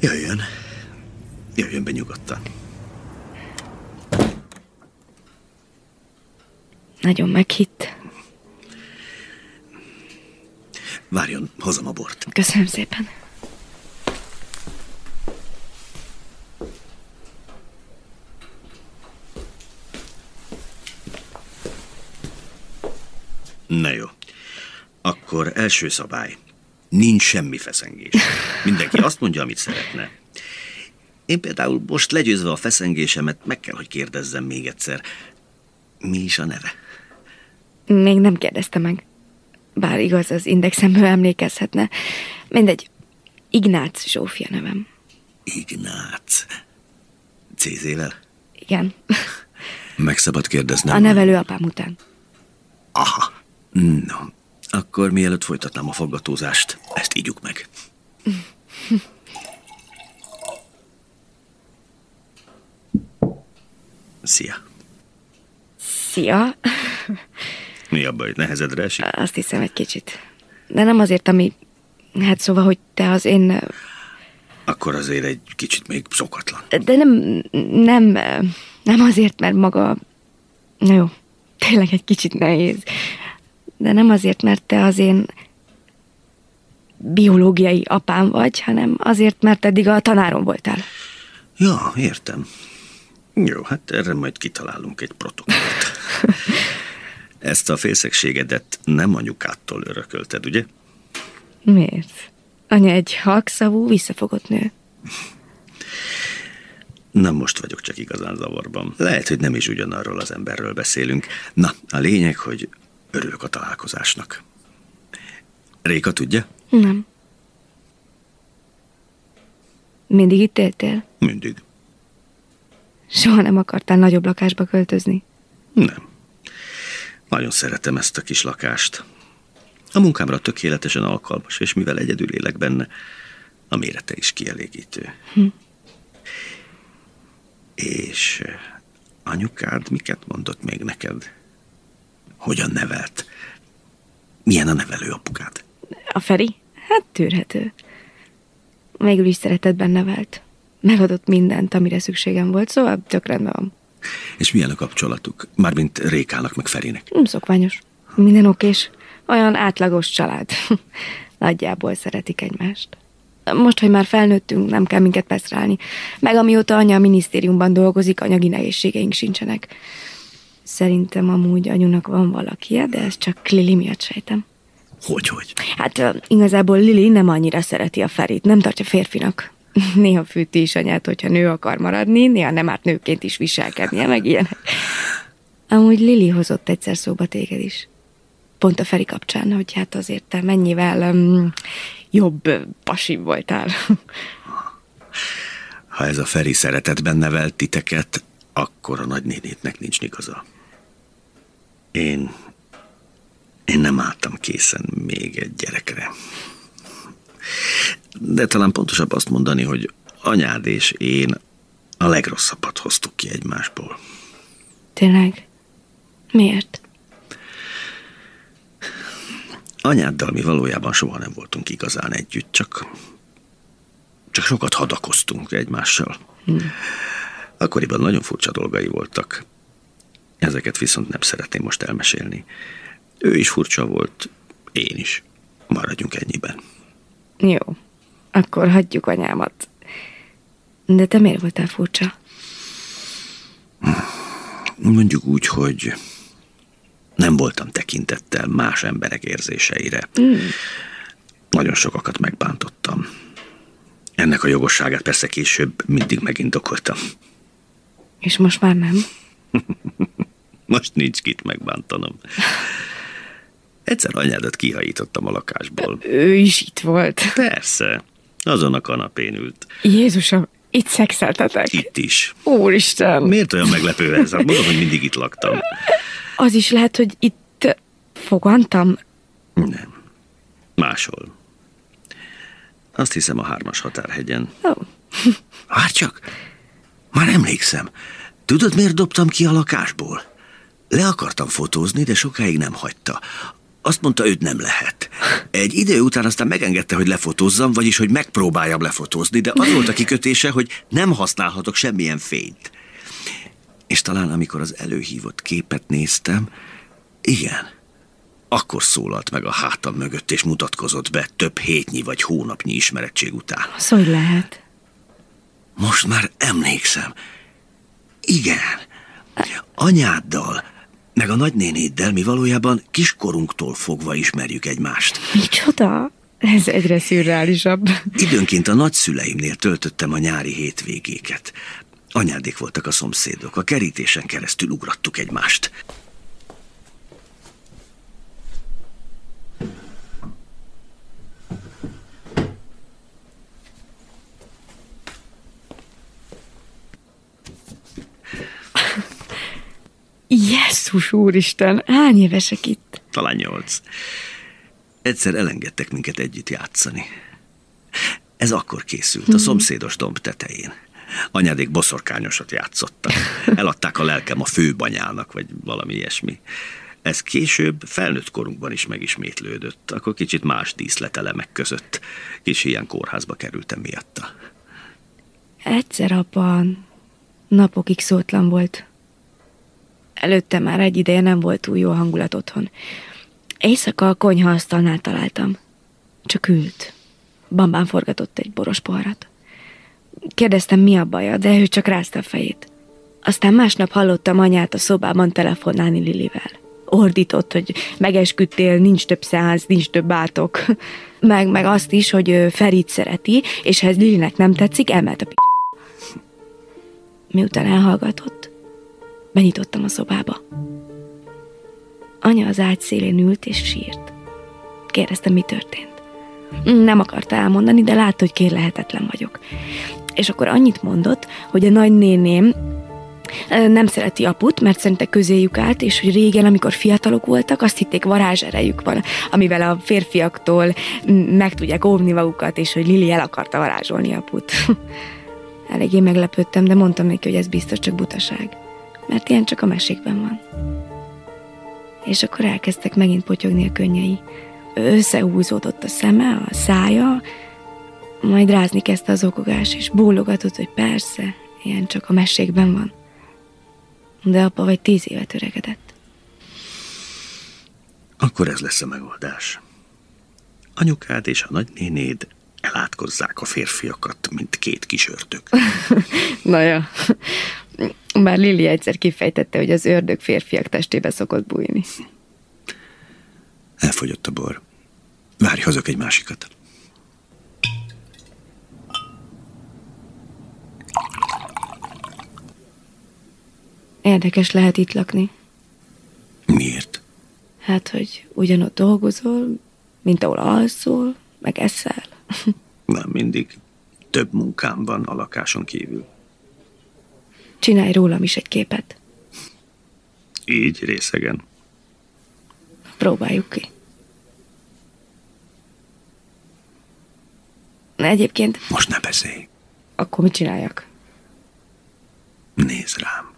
Jöjjön. Jöjjön be nyugodtan. Nagyon meghitt. Várjon, hozom a bort. Köszönöm szépen. Na jó. Akkor első szabály. Nincs semmi feszengés. Mindenki azt mondja, amit szeretne. Én például most legyőzve a feszengésemet meg kell, hogy kérdezzem még egyszer. Mi is a neve? Még nem kérdezte meg. Bár igaz, az indexemből emlékezhetne. Mindegy, Ignác Zsófia nevem. Ignác. Cézével? Igen, Meg szabad kérdeznem. a nevelőapám után. Aha. No, akkor mielőtt folytatnám a faggatózást, ezt ígyuk meg. Szia. Szia. Mi a baj, nehezedre esik? Azt hiszem egy kicsit. De nem azért, ami... Hát szóval, hogy te az én... Akkor azért egy kicsit még szokatlan. De nem, nem, nem azért, mert maga... Na jó, tényleg egy kicsit nehéz. De nem azért, mert te az én biológiai apám vagy, hanem azért, mert eddig a tanárom voltál. Ja, értem. Jó, hát erre majd kitalálunk egy protokollt. Ezt a félszegségedet nem anyukától örökölted, ugye? Miért? Anya egy halkszavú, visszafogott nő. Nem most vagyok csak igazán zavarban. Lehet, hogy nem is ugyanarról az emberről beszélünk. Na, a lényeg, hogy örülök a találkozásnak. Réka tudja? Nem. Mindig itt éltél? Mindig. Soha nem akartál nagyobb lakásba költözni? Nem. Nagyon szeretem ezt a kis lakást. A munkámra tökéletesen alkalmas, és mivel egyedül élek benne, a mérete is kielégítő. Hm. És eh, anyukád miket mondott még neked? Hogyan nevelt? Milyen a nevelő apukád? A Feri? Hát tűrhető. Végül is szeretetben nevelt. Megadott mindent, amire szükségem volt, szóval tök rendben van. És milyen a kapcsolatuk? Mármint Rékának meg Ferinek. Hm, Szokványos. Minden okés. Olyan átlagos család. Nagyjából szeretik egymást. Most, hogy már felnőttünk, nem kell minket peszrálni. Meg amióta anya a minisztériumban dolgozik, anyagi nehézségeink sincsenek. Szerintem amúgy anyunak van valaki, de ezt csak Lili miatt sejtem. Hogy, hogy? Hát igazából Lili nem annyira szereti a Ferit, nem tartja férfinak. Néha fűti is anyát, hogyha nő akar maradni, néha nem árt nőként is viselkednie, meg ilyenek. Amúgy Lili hozott egyszer szóba téged is. Pont a Feri kapcsán, hogy hát azért te mennyivel um, jobb pasi voltál. Ha ez a Feri szeretetben nevelt titeket, akkor a nagynénétnek nincs igaza. Én... Én nem álltam készen még egy gyerekre. De talán pontosabb azt mondani, hogy anyád és én a legrosszabbat hoztuk ki egymásból. Tényleg? Miért? anyáddal mi valójában soha nem voltunk igazán együtt, csak, csak sokat hadakoztunk egymással. Hmm. Akkoriban nagyon furcsa dolgai voltak. Ezeket viszont nem szeretném most elmesélni. Ő is furcsa volt, én is. Maradjunk ennyiben. Jó, akkor hagyjuk anyámat. De te miért voltál furcsa? Mondjuk úgy, hogy nem voltam tekintettel más emberek érzéseire. Mm. Nagyon sokakat megbántottam. Ennek a jogosságát persze később mindig megindokoltam. És most már nem? Most nincs kit megbántanom. Egyszer anyádat kihajítottam a lakásból. Ő is itt volt. Persze. Azon a kanapén ült. Jézusom, itt szexeltetek. Itt is. Úristen. Miért olyan meglepő ez? Hát mondom, hogy mindig itt laktam. Az is lehet, hogy itt fogantam. Máshol. Azt hiszem a hármas határhegyen. Oh. Várj csak! Már emlékszem. Tudod, miért dobtam ki a lakásból? Le akartam fotózni, de sokáig nem hagyta. Azt mondta, őt nem lehet. Egy idő után aztán megengedte, hogy lefotózzam, vagyis, hogy megpróbáljam lefotózni, de az volt a kikötése, hogy nem használhatok semmilyen fényt. És talán amikor az előhívott képet néztem, igen, akkor szólalt meg a hátam mögött, és mutatkozott be több hétnyi vagy hónapnyi ismerettség után. Az hogy lehet? Most már emlékszem. Igen. Anyáddal, meg a nagynénéddel mi valójában kiskorunktól fogva ismerjük egymást. Micsoda? Ez egyre szürreálisabb. Időnként a nagyszüleimnél töltöttem a nyári hétvégéket. Anyádék voltak a szomszédok, a kerítésen keresztül ugrattuk egymást. Jesszus úristen, hány évesek itt? Talán nyolc. Egyszer elengedtek minket együtt játszani. Ez akkor készült, a Mhm. szomszédos domb tetején. Anyádék boszorkányosat játszottak. Eladták a lelkem a főbanyának, vagy valami ilyesmi. Ez később felnőtt korunkban is megismétlődött. Akkor kicsit más díszletelemek között. Kis ilyen kórházba kerültem miatta. Egyszer apa napokig szótlan volt. Előtte már egy ideje nem volt túl jó hangulat otthon. Éjszaka a konyha asztalnál találtam. Csak ült. Bambán forgatott egy boros poharat. Kérdeztem, mi a baja, de ő csak rázta a fejét. Aztán másnap hallottam anyát a szobában telefonálni Lilivel. Ordított, hogy megesküdtél, nincs több száz, nincs több átok. Meg, meg azt is, hogy Ferit szereti, és ha ez Lilinek nem tetszik, elment a p***. Miután elhallgatott, benyitottam a szobába. Anya az ágy szélén ült és sírt. Kérdeztem, mi történt. Nem akarta elmondani, de látta, hogy kérlehetetlen vagyok. És akkor annyit mondott, hogy a nagynéném nem szereti aput, mert szerinte közéjük állt, és hogy régen, amikor fiatalok voltak, azt hitték varázserejük van, amivel a férfiaktól meg tudják óvni magukat, és hogy Lili el akarta varázsolni aput. Eléggé meglepődtem, de mondtam neki, hogy ez biztos csak butaság, mert ilyen csak a mesékben van. És akkor elkezdtek megint potyogni a könnyei. Összehúzódott a szeme, a szája, majd rázni kezdte az okogás, és bólogatott, hogy persze, ilyen csak a mesékben van. De apa vagy tíz évet öregedett. Akkor ez lesz a megoldás. Anyukád és a nagynénéd elátkozzák a férfiakat, mint két kis ördög. Na ja. Bár Lili egyszer kifejtette, hogy az ördög férfiak testébe szokott bújni. Elfogyott a bor. Várj, hozok egy másikat. Érdekes lehet itt lakni. Miért? Hát, hogy ugyanott dolgozol, mint ahol alszol, meg eszel. Nem mindig. Több munkám van a lakáson kívül. Csinálj rólam is egy képet. Így részegen. Próbáljuk ki. Egyébként Most ne beszélj. akkor mit csináljak? Nézd rám.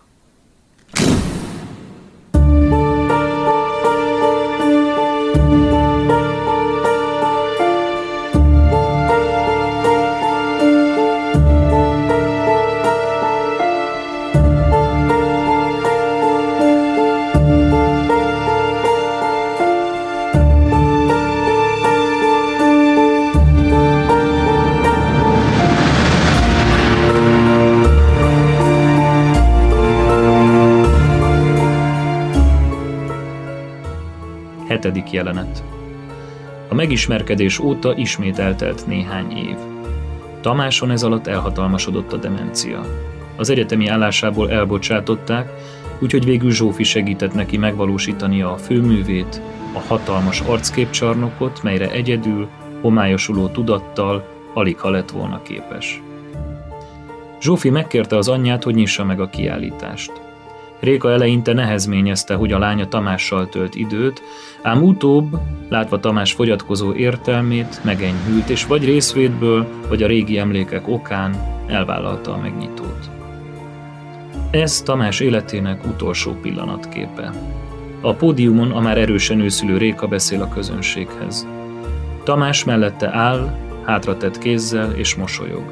Hetedik jelenet. A megismerkedés óta ismét eltelt néhány év. Tamáson ez alatt elhatalmasodott a demencia. Az egyetemi állásából elbocsátották, úgyhogy végül Zsófi segített neki megvalósítani a főművét, a hatalmas arcképcsarnokot, melyre egyedül, homályosuló tudattal alig ha lett volna képes. Zsófi megkérte az anyját, hogy nyissa meg a kiállítást. Réka eleinte nehezményezte, hogy a lánya Tamással tölt időt, ám utóbb, látva Tamás fogyatkozó értelmét, megenyhült, és vagy részvétből, vagy a régi emlékek okán elvállalta a megnyitót. Ez Tamás életének utolsó pillanatképe. A pódiumon a már erősen őszülő Réka beszél a közönséghez. Tamás mellette áll, hátratett kézzel és mosolyog.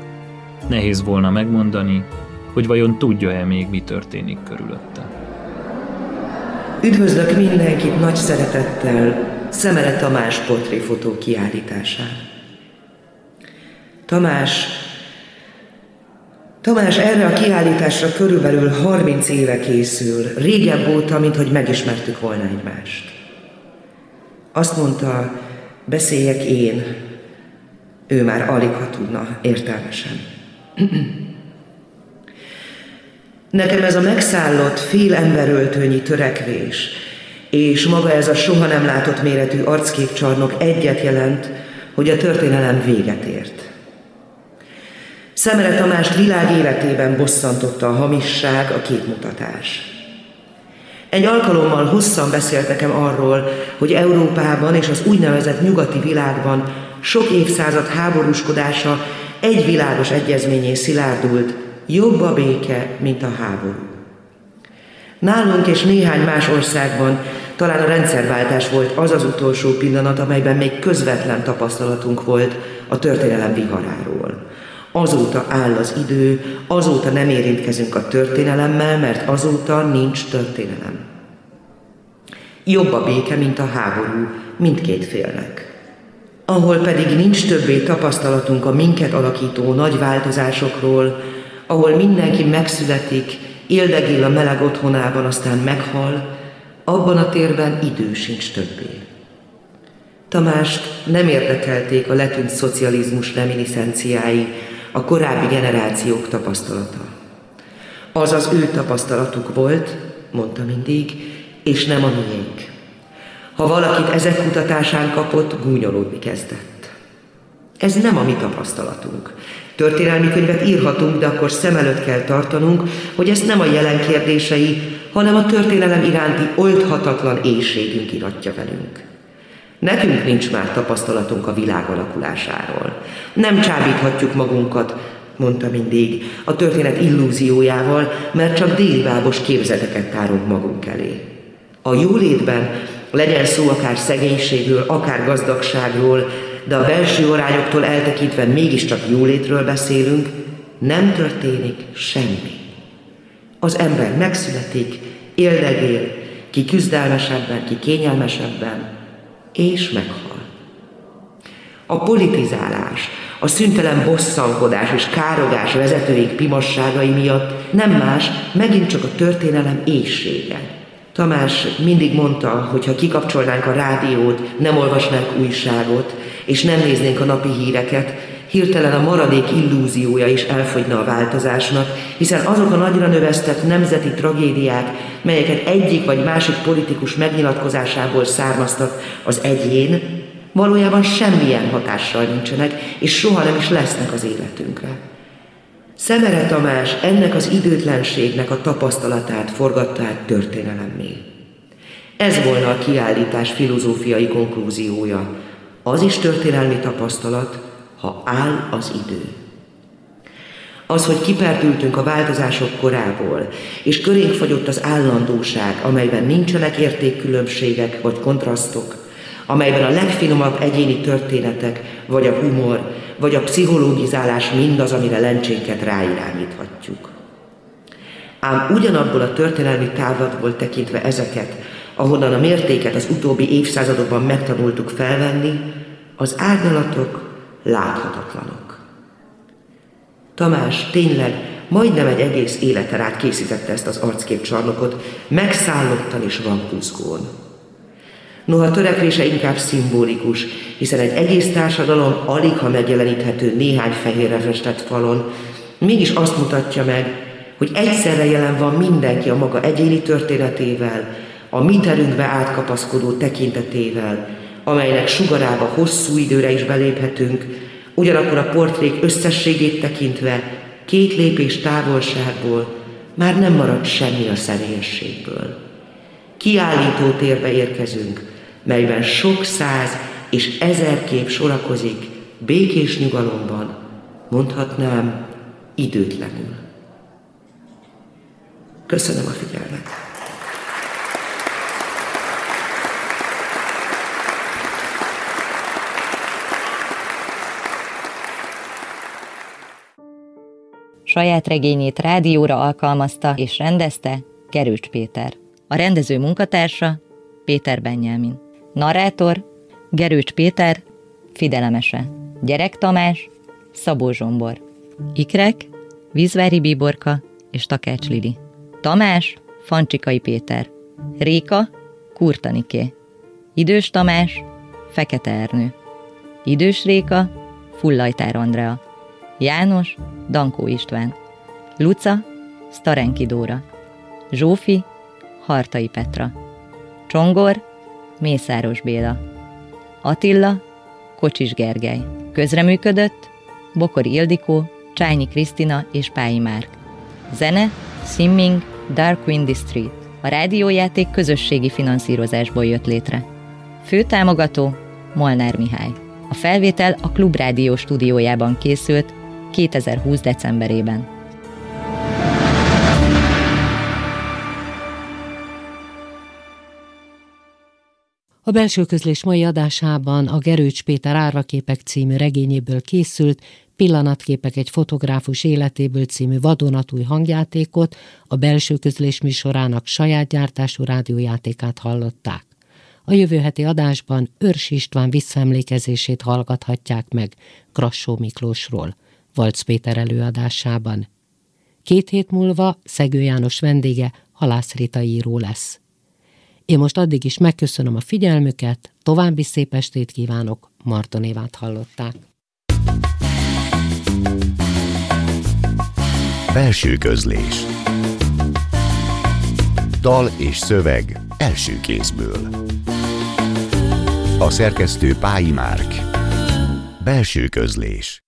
Nehéz volna megmondani, hogy vajon tudja-e még, mi történik körülötte. Üdvözlök mindenkit nagy szeretettel Szemere Tamás portréfotó kiállításán. Tamás Tamás erre a kiállításra körülbelül 30 éve készül, régebb óta, mint hogy megismertük volna egymást. Azt mondta, beszéljek én, ő már alig ha tudna értelmesen. Nekem ez a megszállott, fél emberöltőnyi törekvés, és maga ez a soha nem látott méretű arcképcsarnok egyet jelent, hogy a történelem véget ért. Szemere Tamást világ életében bosszantotta a hamisság, a képmutatás. Egy alkalommal hosszan beszélt nekem arról, hogy Európában és az úgynevezett nyugati világban sok évszázad háborúskodása egy világos egyezményé szilárdult, jobb a béke, mint a háború. Nálunk és néhány más országban talán a rendszerváltás volt az az utolsó pillanat, amelyben még közvetlen tapasztalatunk volt a történelem viharáról. Azóta áll az idő, azóta nem érintkezünk a történelemmel, mert azóta nincs történelem. Jobb a béke, mint a háború, mindkét félnek. Ahol pedig nincs többé tapasztalatunk a minket alakító nagy változásokról, ahol mindenki megszületik, éldegél a meleg otthonában, aztán meghal, abban a térben idő sincs többé. Tamást nem érdekelték a letűnt szocializmus reminiszenciái, a korábbi generációk tapasztalata. Az az ő tapasztalatuk volt, mondta mindig, és nem a miénk. Ha valakit ezek kutatásán kapott, gúnyolódni kezdett. Ez nem a mi tapasztalatunk. Történelmi könyvet írhatunk, de akkor szem előtt kell tartanunk, hogy ezt nem a jelen kérdései, hanem a történelem iránti oldhatatlan éjségünk iratja velünk. Nekünk nincs már tapasztalatunk a világ alakulásáról. Nem csábíthatjuk magunkat, mondta mindig, a történet illúziójával, mert csak délibábos képzeteket tárunk magunk elé. A jólétben legyen szó akár szegénységről, akár gazdagságról, de a belső arányoktól eltekintve mégiscsak jólétről beszélünk, nem történik semmi. Az ember megszületik, éldegél, ki küzdelmesebben, ki kényelmesebben, és meghal. A politizálás, a szüntelen bosszankodás és károgás vezetőik pimasságai miatt nem más, megint csak a történelem éjsége. Tamás mindig mondta, hogy ha kikapcsolnánk a rádiót, nem olvasnánk újságot, és nem néznénk a napi híreket, hirtelen a maradék illúziója is elfogyna a változásnak, hiszen azok a nagyra növesztett nemzeti tragédiák, melyeket egyik vagy másik politikus megnyilatkozásából származtak az egyén, valójában semmilyen hatással nincsenek, és soha nem is lesznek az életünkre. Szemere Tamás ennek az időtlenségnek a tapasztalatát forgatta át történelemmé. Ez volna a kiállítás filozófiai konklúziója. Az is történelmi tapasztalat, ha áll az idő. Az, hogy kipertültünk a változások korából, és körénk fagyott az állandóság, amelyben nincsenek értékkülönbségek vagy kontrasztok, amelyben a legfinomabb egyéni történetek, vagy a humor, vagy a pszichológizálás mindaz, amire lencsénket ráirányíthatjuk. Ám ugyanabból a történelmi távlatból tekintve ezeket, ahonnan a mértéket az utóbbi évszázadokban megtanultuk felvenni, az árnyalatok láthatatlanok. Tamás tényleg majdnem egy egész életen át készítette ezt az arcképcsarnokot, megszállottan és vankúzgón. Noha törekvése inkább szimbolikus, hiszen egy egész társadalom alig ha megjeleníthető néhány fehérre festett falon, mégis azt mutatja meg, hogy egyszerre jelen van mindenki a maga egyéni történetével, a mi terünkbe átkapaszkodó tekintetével, amelynek sugarába hosszú időre is beléphetünk, ugyanakkor a portrék összességét tekintve két lépés távolságból már nem marad semmi a személyességből. Kiállító térbe érkezünk, melyben sok száz és ezer kép sorakozik, békés nyugalomban, mondhatnám időtlenül. Köszönöm a figyelmet! Saját regényét rádióra alkalmazta és rendezte Gerőcs Péter. A rendező munkatársa Péter Benyelmin. Narrátor Gerőcs Péter, Fidelemese. Gyerek Tamás, Szabó Zsombor. Ikrek, Vízvári Bíborka és Takács Lili. Tamás, Fancsikai Péter. Réka, Kurtaniké. Idős Tamás, Fekete Ernő. Idős Réka, Fullajtár Andrea. János, Dankó István. Luca, Starenki Dóra. Zsófi, Hartai Petra. Csongor, Mészáros Béla. Attila, Kocsis Gergely. Közreműködött Bokori Ildikó, Csányi Krisztina és Pályi Márk. Zene, Simming, Dark Windy Street. A rádiójáték közösségi finanszírozásból jött létre. Főtámogató Molnár Mihály. A felvétel a Klubrádió stúdiójában készült 2020. decemberében. A belső közlés mai adásában a Gerőcs Péter Árvaképek című regényéből készült Pillanatképek egy fotográfus életéből című vadonatúj hangjátékot, a belső közlés műsorának saját gyártású rádiójátékát hallották. A jövő heti adásban Őrs István visszaemlékezését hallgathatják meg Krassó Miklósról, Valc Péter előadásában. Két hét múlva Szegő János vendége Halász Rita író lesz. Én most addig is megköszönöm a figyelmüket, további szép estét kívánok, Marton Évát hallották. Belső közlés Dal és szöveg első kézből A szerkesztő Pályi Márk Belső közlés